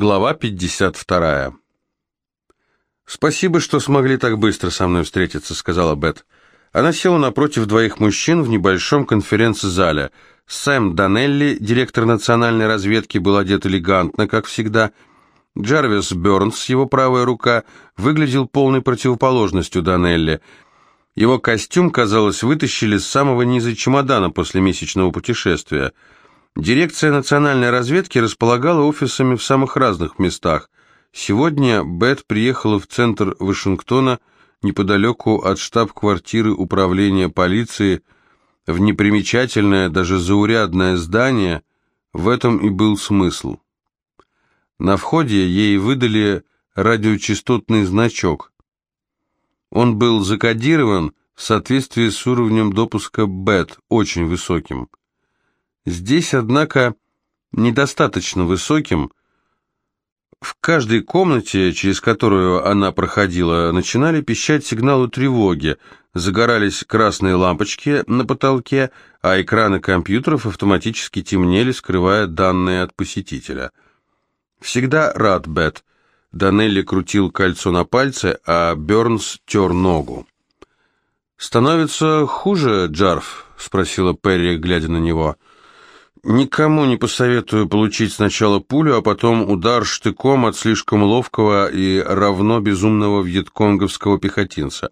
Глава 52. «Спасибо, что смогли так быстро со мной встретиться», — сказала Бет. Она села напротив двоих мужчин в небольшом конференц-зале. Сэм Данелли, директор национальной разведки, был одет элегантно, как всегда. Джарвис Бёрнс, его правая рука, выглядел полной противоположностью Данелли. Его костюм, казалось, вытащили с самого низа чемодана после месячного путешествия — Дирекция национальной разведки располагала офисами в самых разных местах. Сегодня Бет приехала в центр Вашингтона, неподалеку от штаб-квартиры управления полиции, в непримечательное, даже заурядное здание. В этом и был смысл. На входе ей выдали радиочастотный значок. Он был закодирован в соответствии с уровнем допуска Бет, очень высоким. Здесь, однако, недостаточно высоким. В каждой комнате, через которую она проходила, начинали пищать сигналы тревоги, загорались красные лампочки на потолке, а экраны компьютеров автоматически темнели, скрывая данные от посетителя. «Всегда рад, Бет». Данелли крутил кольцо на пальце, а Бернс тер ногу. «Становится хуже, Джарф?» — спросила Перри, глядя на него. — Никому не посоветую получить сначала пулю, а потом удар штыком от слишком ловкого и равно безумного вьетконговского пехотинца.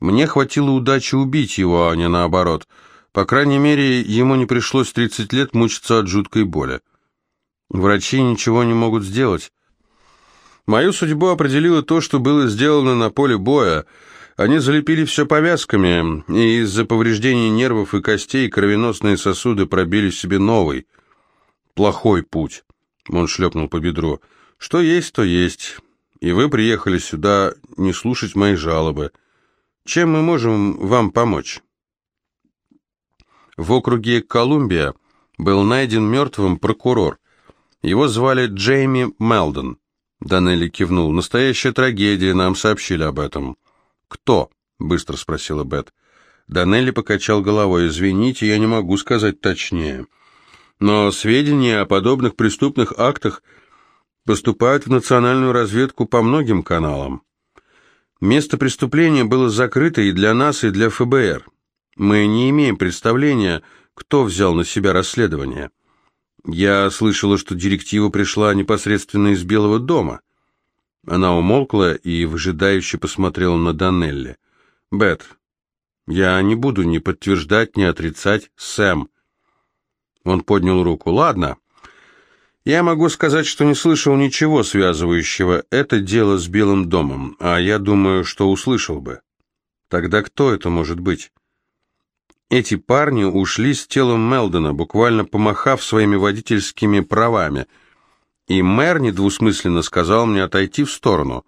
Мне хватило удачи убить его, а не наоборот. По крайней мере, ему не пришлось 30 лет мучиться от жуткой боли. Врачи ничего не могут сделать. Мою судьбу определило то, что было сделано на поле боя — они залепили все повязками, и из-за повреждений нервов и костей кровеносные сосуды пробили себе новый. Плохой путь. Он шлепнул по бедру. Что есть, то есть. И вы приехали сюда не слушать мои жалобы. Чем мы можем вам помочь? В округе Колумбия был найден мертвым прокурор. Его звали Джейми Мелдон. Данелли кивнул. «Настоящая трагедия, нам сообщили об этом». «Кто?» — быстро спросила Бет. Данелли покачал головой. «Извините, я не могу сказать точнее. Но сведения о подобных преступных актах поступают в национальную разведку по многим каналам. Место преступления было закрыто и для нас, и для ФБР. Мы не имеем представления, кто взял на себя расследование. Я слышала, что директива пришла непосредственно из Белого дома». Она умолкла и выжидающе посмотрела на Данелли. «Бет, я не буду ни подтверждать, ни отрицать Сэм». Он поднял руку. «Ладно. Я могу сказать, что не слышал ничего связывающего это дело с Белым домом, а я думаю, что услышал бы. Тогда кто это может быть?» Эти парни ушли с телом Мелдона, буквально помахав своими водительскими правами – и мэр недвусмысленно сказал мне отойти в сторону.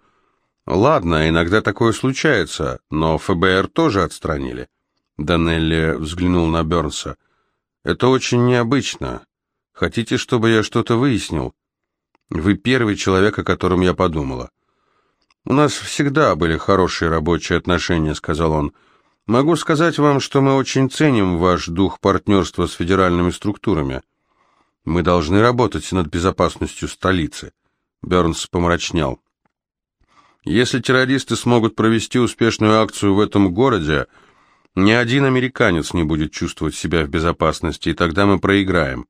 Ладно, иногда такое случается, но ФБР тоже отстранили. Данелли взглянул на Бернса. Это очень необычно. Хотите, чтобы я что-то выяснил? Вы первый человек, о котором я подумала. У нас всегда были хорошие рабочие отношения, сказал он. Могу сказать вам, что мы очень ценим ваш дух партнерства с федеральными структурами. Мы должны работать над безопасностью столицы. Бернс помрачнел. Если террористы смогут провести успешную акцию в этом городе, ни один американец не будет чувствовать себя в безопасности, и тогда мы проиграем.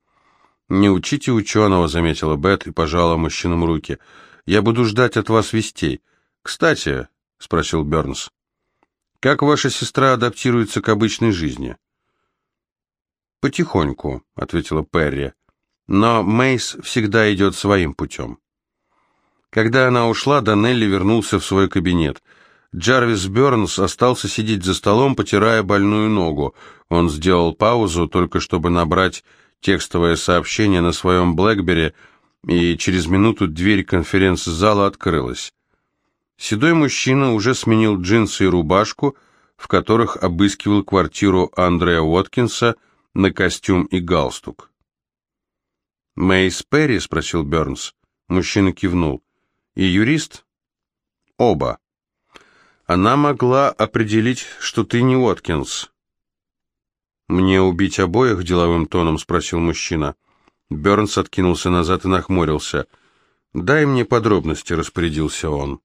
«Не учите ученого», — заметила Бет и пожала мужчинам руки. «Я буду ждать от вас вестей. Кстати», — спросил Бернс, — «как ваша сестра адаптируется к обычной жизни?» «Потихоньку», — ответила Перри. Но Мейс всегда идет своим путем. Когда она ушла, Данелли вернулся в свой кабинет. Джарвис Бернс остался сидеть за столом, потирая больную ногу. Он сделал паузу, только чтобы набрать текстовое сообщение на своем Блэкбери, и через минуту дверь конференц-зала открылась. Седой мужчина уже сменил джинсы и рубашку, в которых обыскивал квартиру Андрея Уоткинса на костюм и галстук. «Мэйс Перри?» — спросил Бернс. Мужчина кивнул. «И юрист?» «Оба». «Она могла определить, что ты не Уоткинс». «Мне убить обоих?» — деловым тоном спросил мужчина. Бернс откинулся назад и нахмурился. «Дай мне подробности», — распорядился он.